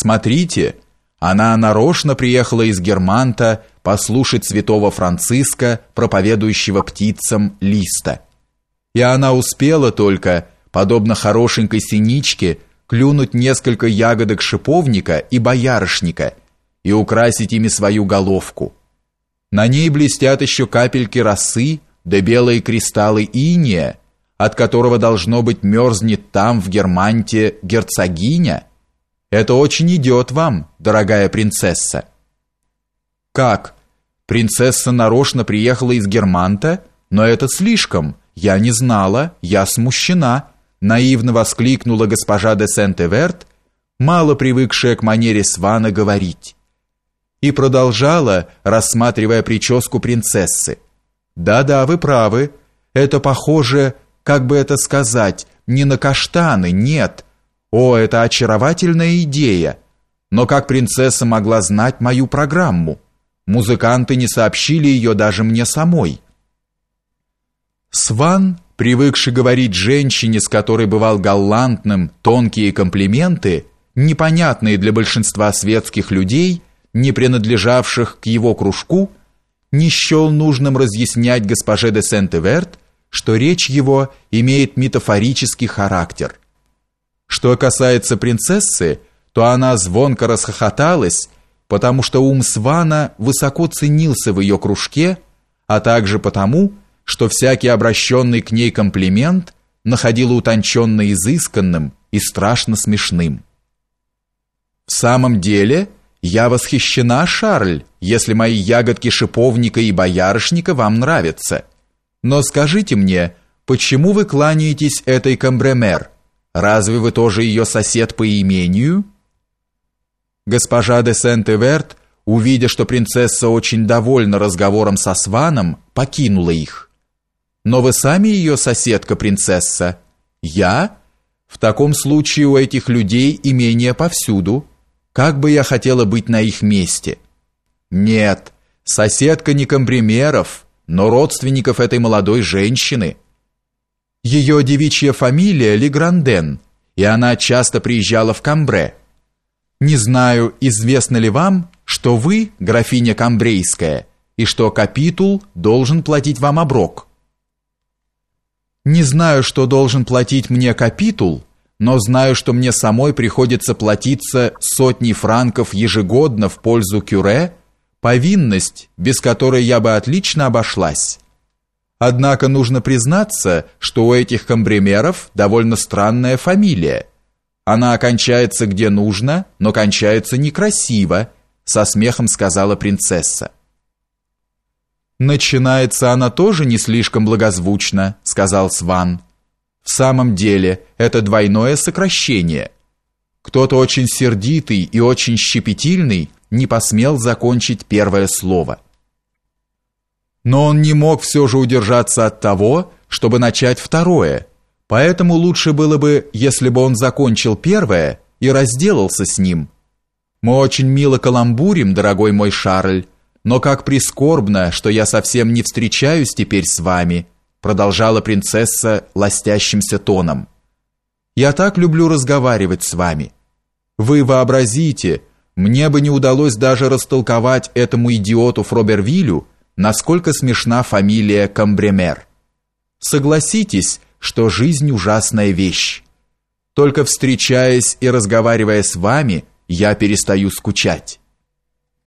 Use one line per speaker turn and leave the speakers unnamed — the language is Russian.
Смотрите, она нарочно приехала из Германта послушать святого Франциска, проповедующего птицам листа. И она успела только, подобно хорошенькой синичке, клюнуть несколько ягодок шиповника и боярышника и украсить ими свою головку. На ней блестят еще капельки росы, да белые кристаллы иния, от которого должно быть мерзнет там в Германте герцогиня. Это очень идет вам, дорогая принцесса. Как? Принцесса нарочно приехала из Германта, но это слишком. Я не знала, я смущена, наивно воскликнула госпожа де Сент-Эверт, мало привыкшая к манере Свана говорить. И продолжала, рассматривая прическу принцессы. Да-да, вы правы. Это похоже, как бы это сказать, не на каштаны, нет, о, это очаровательная идея. Но как принцесса могла знать мою программу? Музыканты не сообщили ее даже мне самой. Сван, привыкший говорить женщине, с которой бывал галантным, тонкие комплименты, непонятные для большинства светских людей, не принадлежавших к его кружку, не счел нужным разъяснять госпоже де Сент-Эверт, что речь его имеет метафорический характер – что касается принцессы, то она звонко расхохоталась, потому что ум Свана высоко ценился в ее кружке, а также потому, что всякий обращенный к ней комплимент находила утонченно изысканным и страшно смешным. В самом деле, я восхищена, Шарль, если мои ягодки шиповника и боярышника вам нравятся. Но скажите мне, почему вы кланяетесь этой камбремер? Разве вы тоже ее сосед по имению? Госпожа де Сент-Эверт, увидя, что принцесса очень довольна разговором со Сваном, покинула их. Но вы сами ее соседка, принцесса. Я? В таком случае у этих людей имение повсюду. Как бы я хотела быть на их месте. Нет, соседка не комбримеров, но родственников этой молодой женщины – ее девичья фамилия Легранден, и она часто приезжала в Камбре. Не знаю, известно ли вам, что вы, графиня Камбрейская, и что капитул должен платить вам оброк. Не знаю, что должен платить мне капитул, но знаю, что мне самой приходится платиться сотни франков ежегодно в пользу кюре, повинность, без которой я бы отлично обошлась. Однако нужно признаться, что у этих комбремеров довольно странная фамилия. Она окончается где нужно, но кончается некрасиво, со смехом сказала принцесса. Начинается она тоже не слишком благозвучно, сказал Сван. В самом деле, это двойное сокращение. Кто-то очень сердитый и очень щепетильный не посмел закончить первое слово. Но он не мог все же удержаться от того, чтобы начать второе. Поэтому лучше было бы, если бы он закончил первое и разделался с ним. Мы очень мило каламбурим, дорогой мой Шарль, но как прискорбно, что я совсем не встречаюсь теперь с вами, продолжала принцесса ластящимся тоном. Я так люблю разговаривать с вами. Вы вообразите, мне бы не удалось даже растолковать этому идиоту Фробервилю, насколько смешна фамилия Камбремер. Согласитесь, что жизнь ужасная вещь. Только встречаясь и разговаривая с вами, я перестаю скучать.